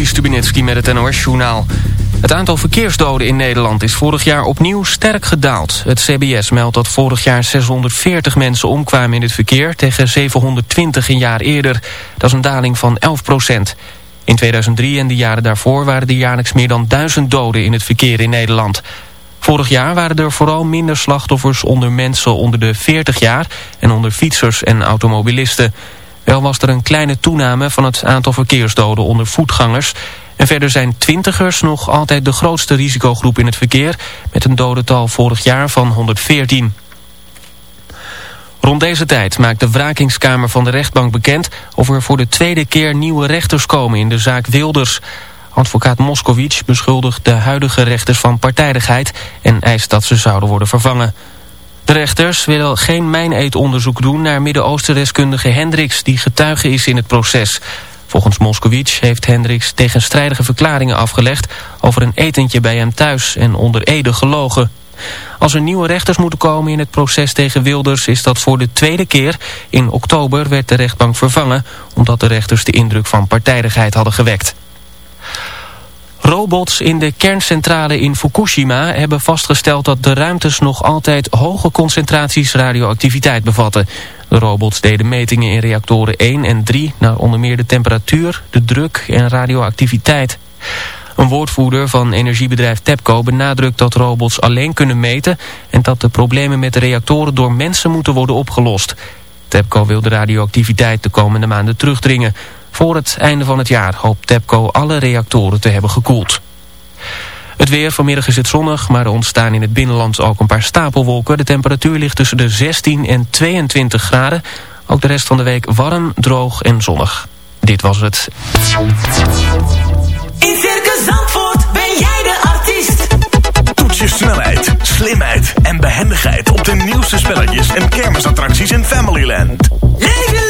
Juri Stubenitski met het NOS-journaal. Het aantal verkeersdoden in Nederland is vorig jaar opnieuw sterk gedaald. Het CBS meldt dat vorig jaar 640 mensen omkwamen in het verkeer... tegen 720 een jaar eerder. Dat is een daling van 11 procent. In 2003 en de jaren daarvoor waren er jaarlijks meer dan 1000 doden in het verkeer in Nederland. Vorig jaar waren er vooral minder slachtoffers onder mensen onder de 40 jaar... en onder fietsers en automobilisten... Wel was er een kleine toename van het aantal verkeersdoden onder voetgangers. En verder zijn twintigers nog altijd de grootste risicogroep in het verkeer... met een dodental vorig jaar van 114. Rond deze tijd maakt de wrakingskamer van de rechtbank bekend... of er voor de tweede keer nieuwe rechters komen in de zaak Wilders... Advocaat Moskowitz beschuldigt de huidige rechters van partijdigheid... en eist dat ze zouden worden vervangen. De rechters willen geen mijneetonderzoek doen naar Midden-Oosten-deskundige Hendricks... die getuige is in het proces. Volgens Moskowitz heeft Hendricks tegenstrijdige verklaringen afgelegd... over een etentje bij hem thuis en onder Ede gelogen. Als er nieuwe rechters moeten komen in het proces tegen Wilders... is dat voor de tweede keer. In oktober werd de rechtbank vervangen... omdat de rechters de indruk van partijdigheid hadden gewekt. Robots in de kerncentrale in Fukushima hebben vastgesteld dat de ruimtes nog altijd hoge concentraties radioactiviteit bevatten. De robots deden metingen in reactoren 1 en 3 naar onder meer de temperatuur, de druk en radioactiviteit. Een woordvoerder van energiebedrijf TEPCO benadrukt dat robots alleen kunnen meten en dat de problemen met de reactoren door mensen moeten worden opgelost. TEPCO wil de radioactiviteit de komende maanden terugdringen. Voor het einde van het jaar hoopt TEPCO alle reactoren te hebben gekoeld. Het weer, vanmiddag is het zonnig, maar er ontstaan in het binnenland ook een paar stapelwolken. De temperatuur ligt tussen de 16 en 22 graden. Ook de rest van de week warm, droog en zonnig. Dit was het. In Circus Zandvoort ben jij de artiest. Toets je snelheid, slimheid en behendigheid op de nieuwste spelletjes en kermisattracties in Familyland. Leef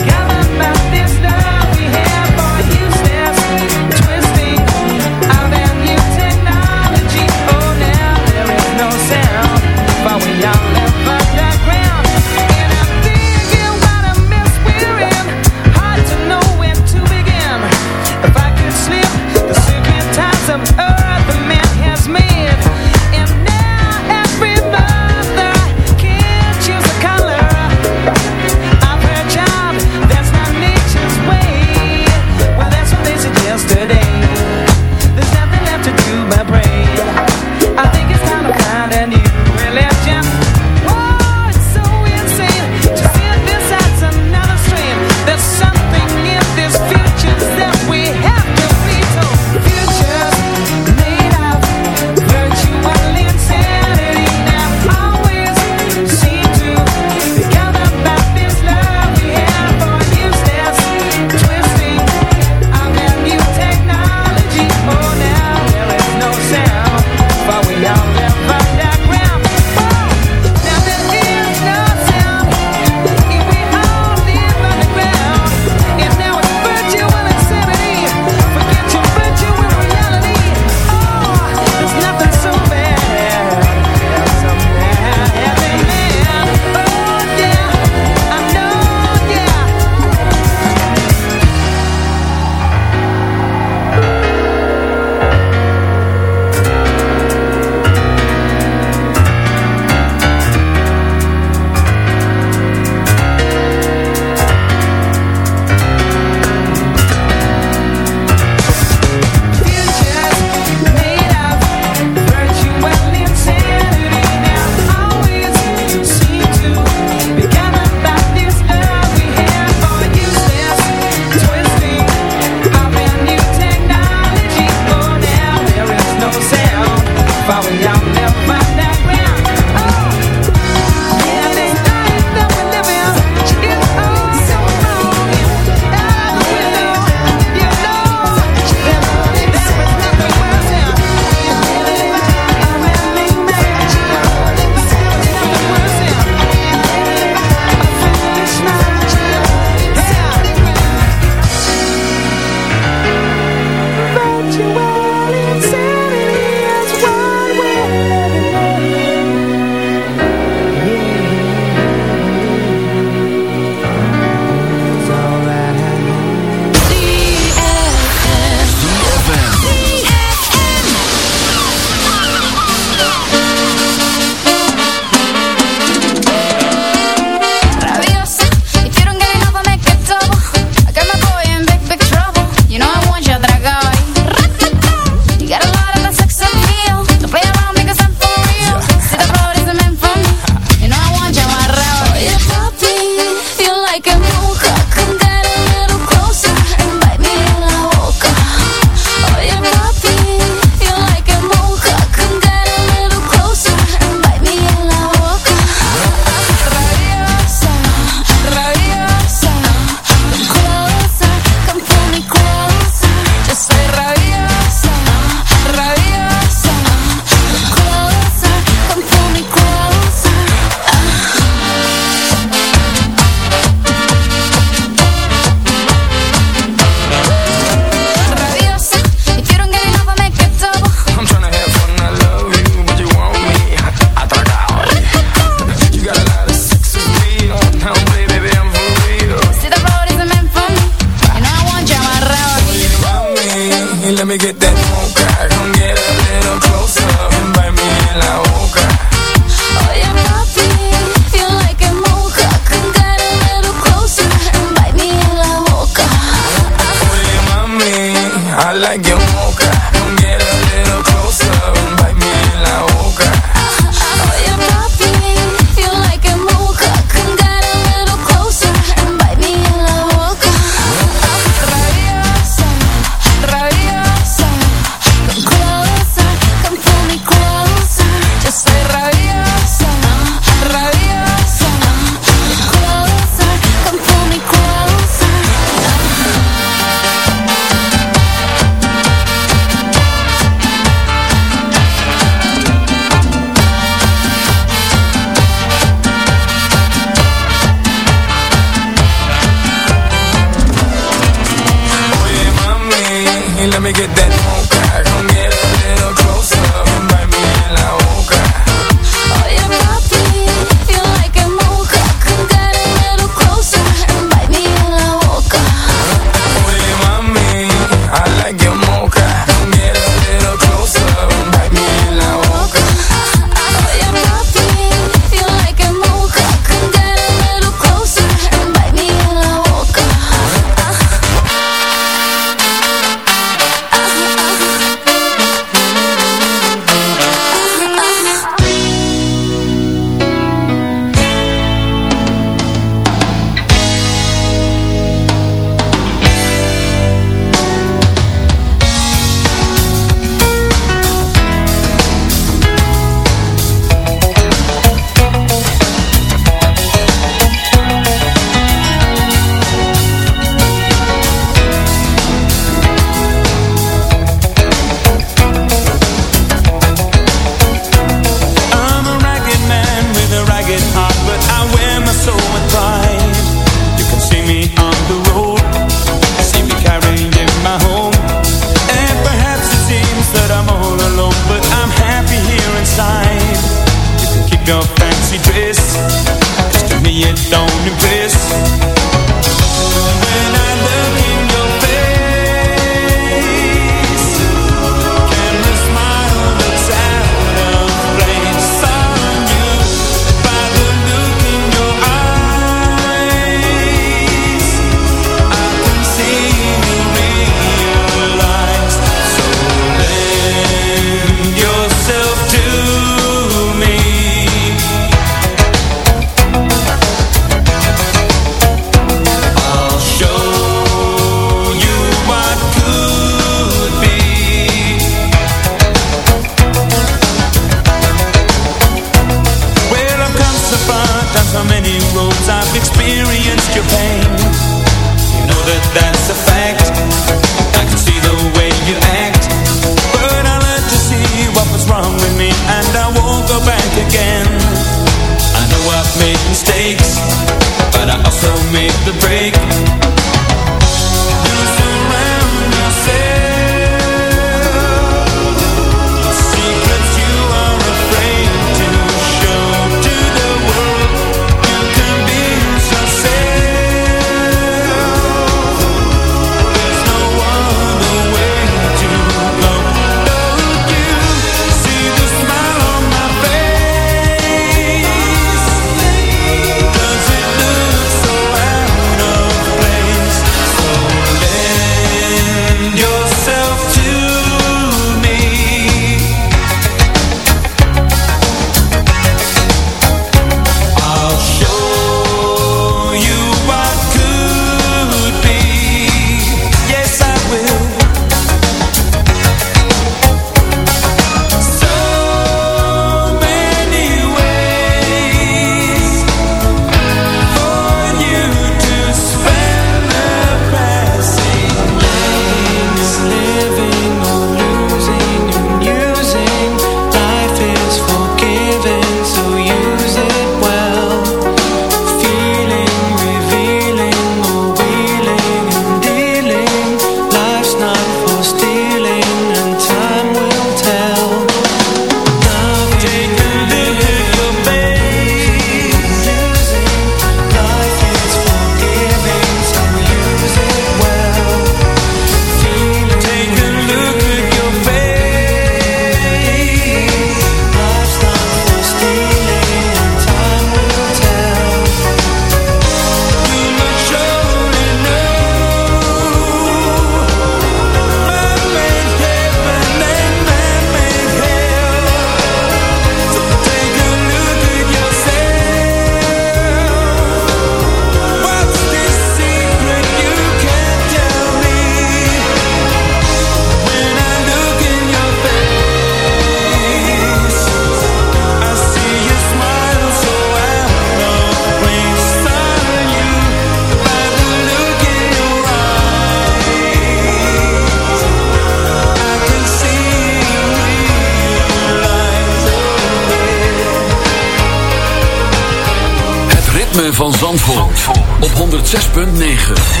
6.9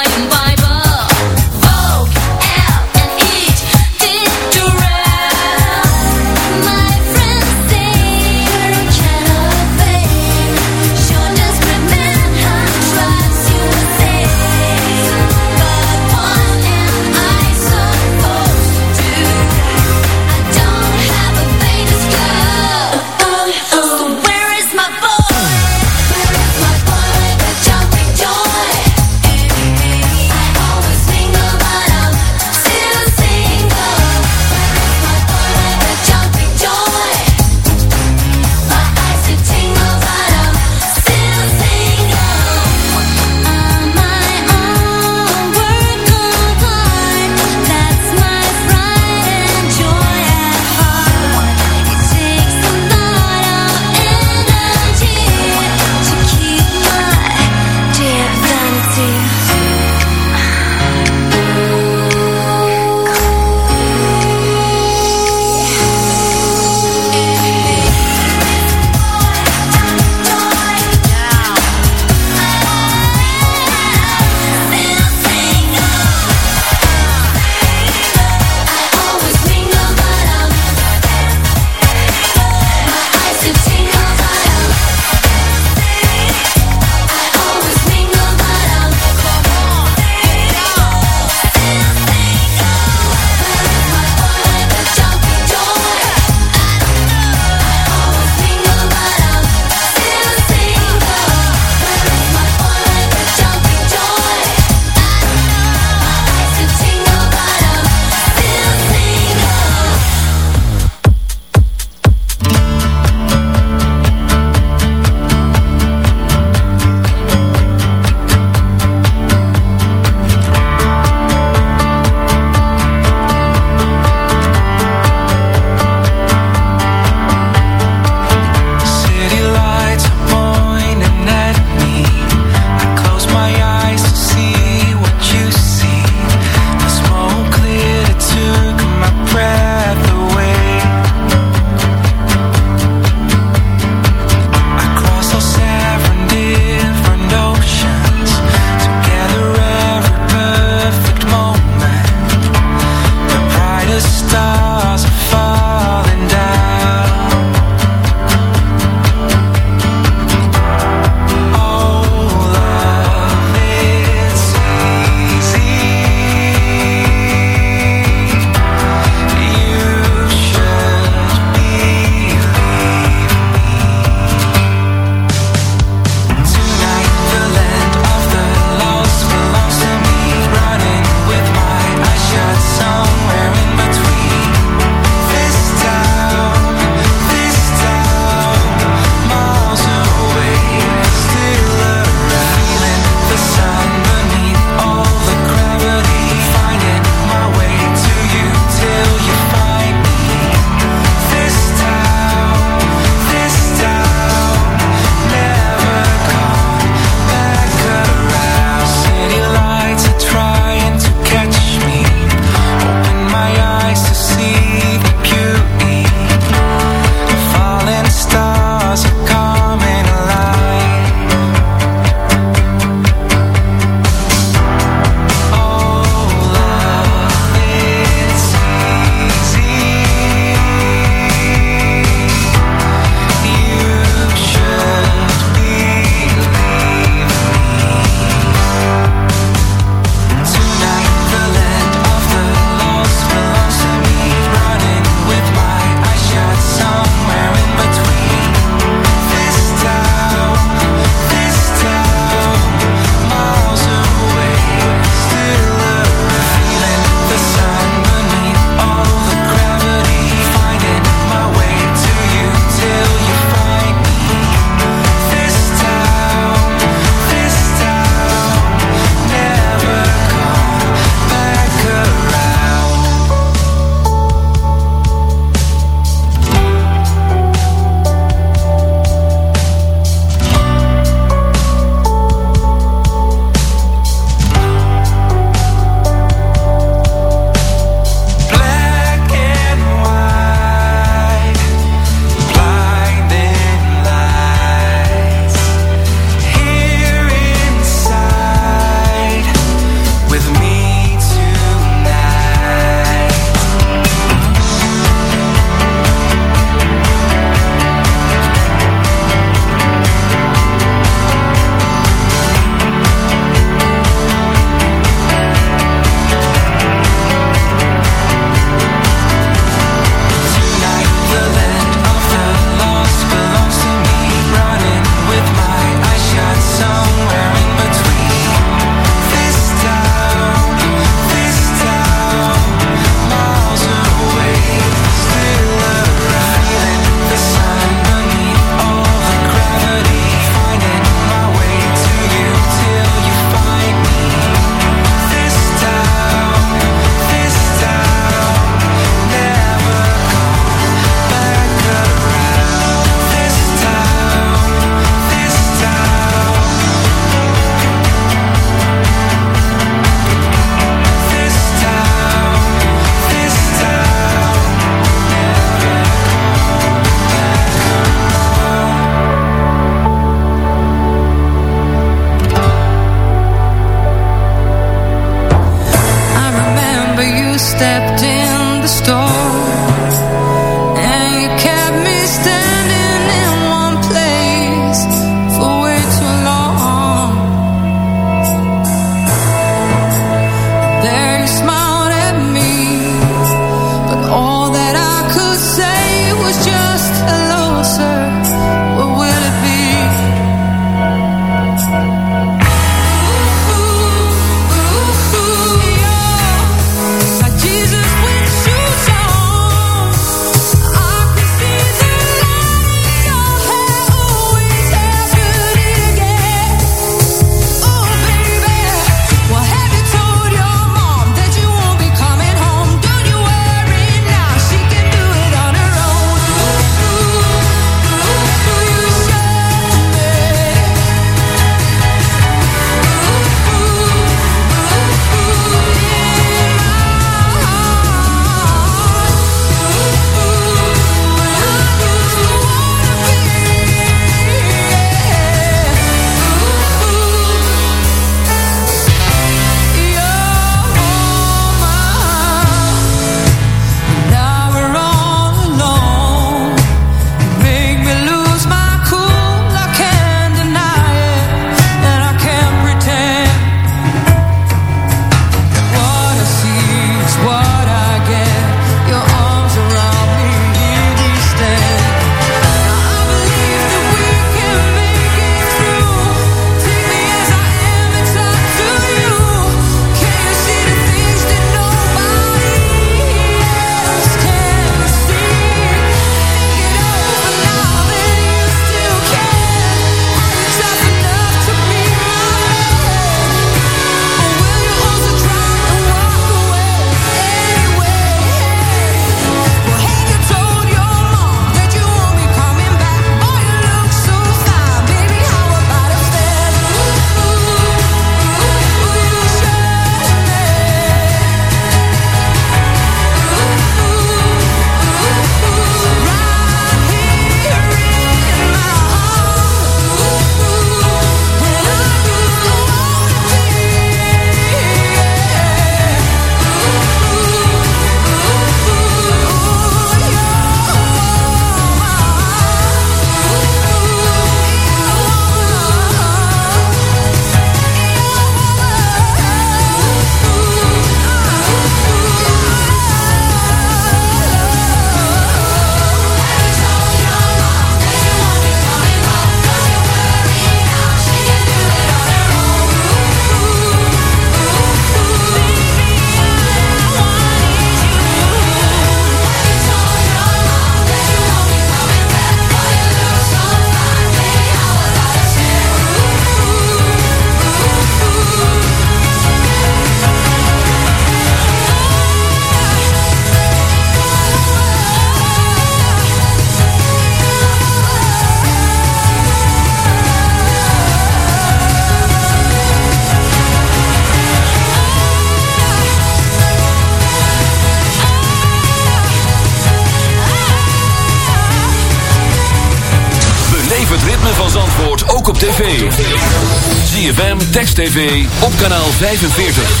45.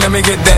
let me get that.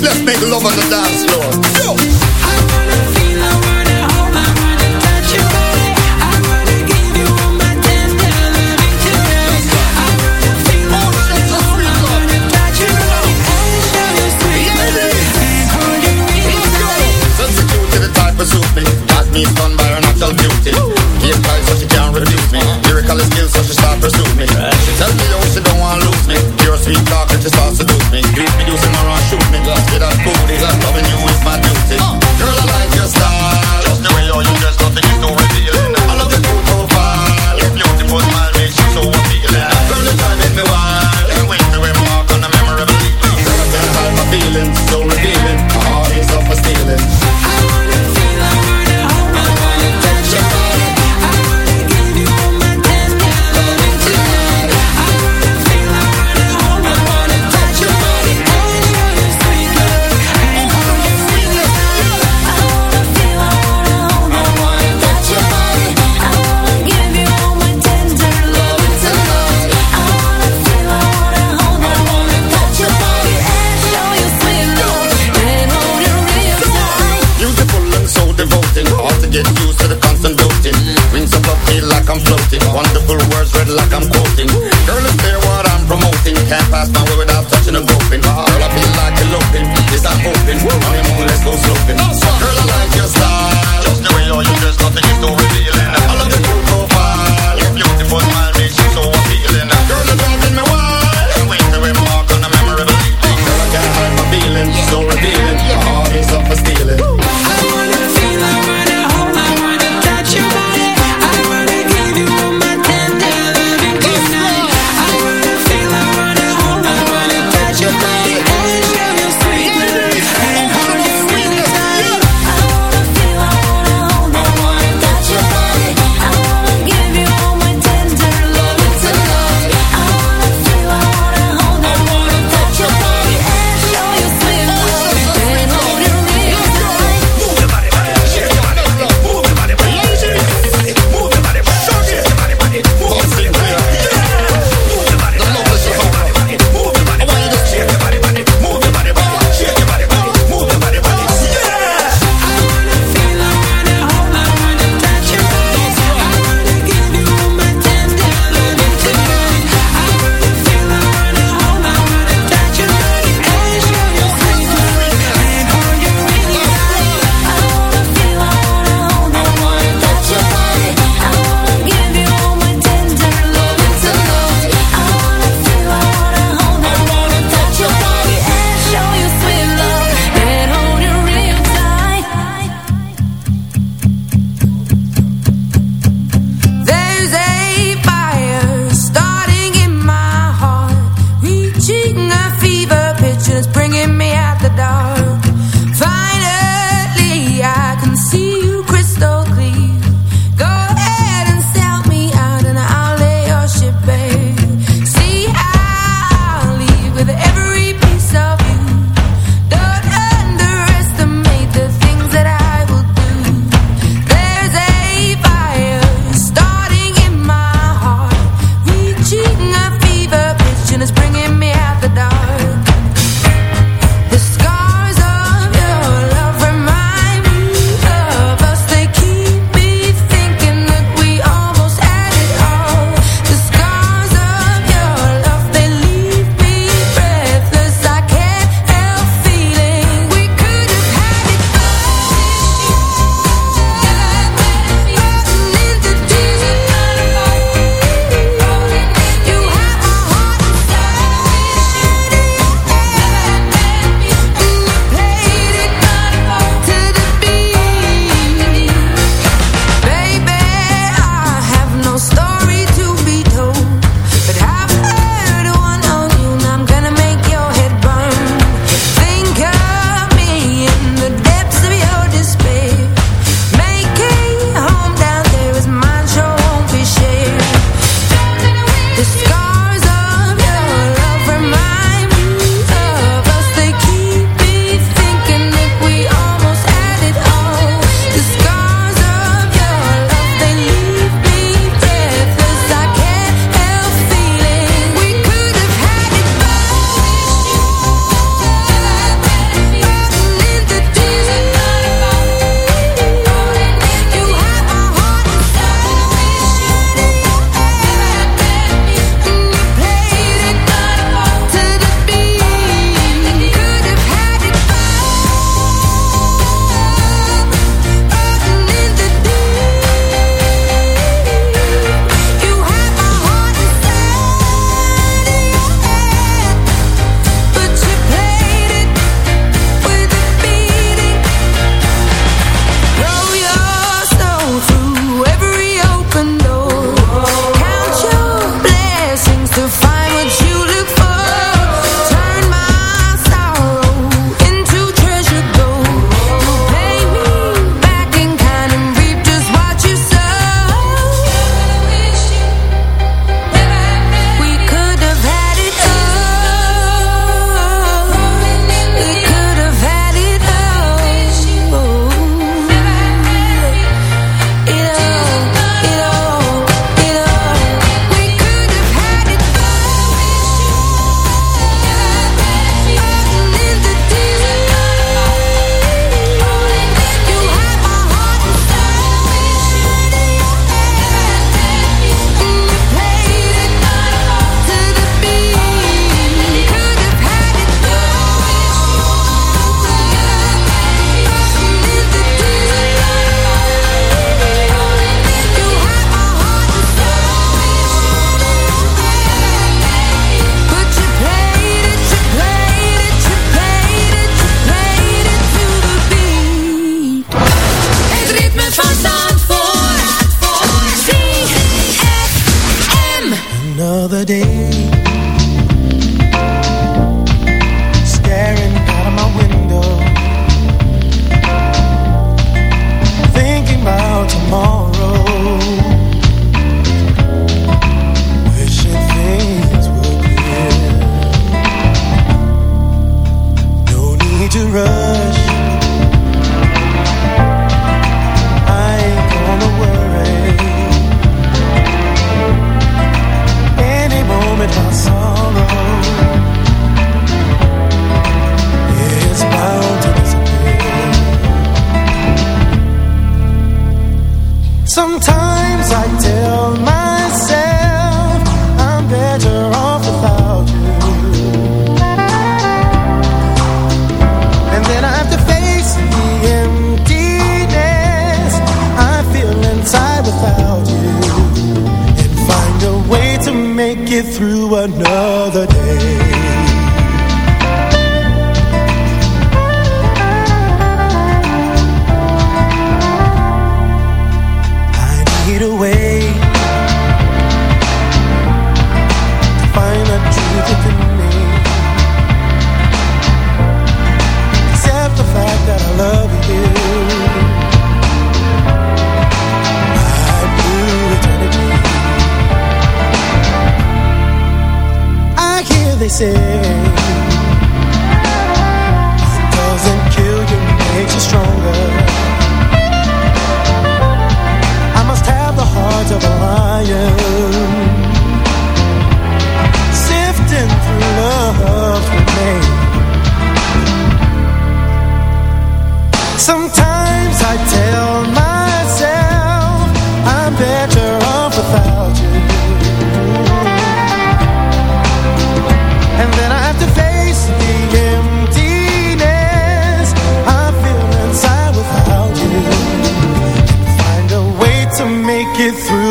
Let's make love on the dance floor. Yo! I wanna feel, I wanna hold, I wanna touch. I wanna give you all my. I wanna feel, I touch. I you the type of suit me. Got me stunned by her natural beauty. So she can't refuse me. Skills so she pursue me. She tell me how she don't want to lose me. Pure sweet talk and she starts seduce me. Beat me, do her and shoot me. Get that booty, loving to rush.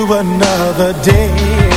Another day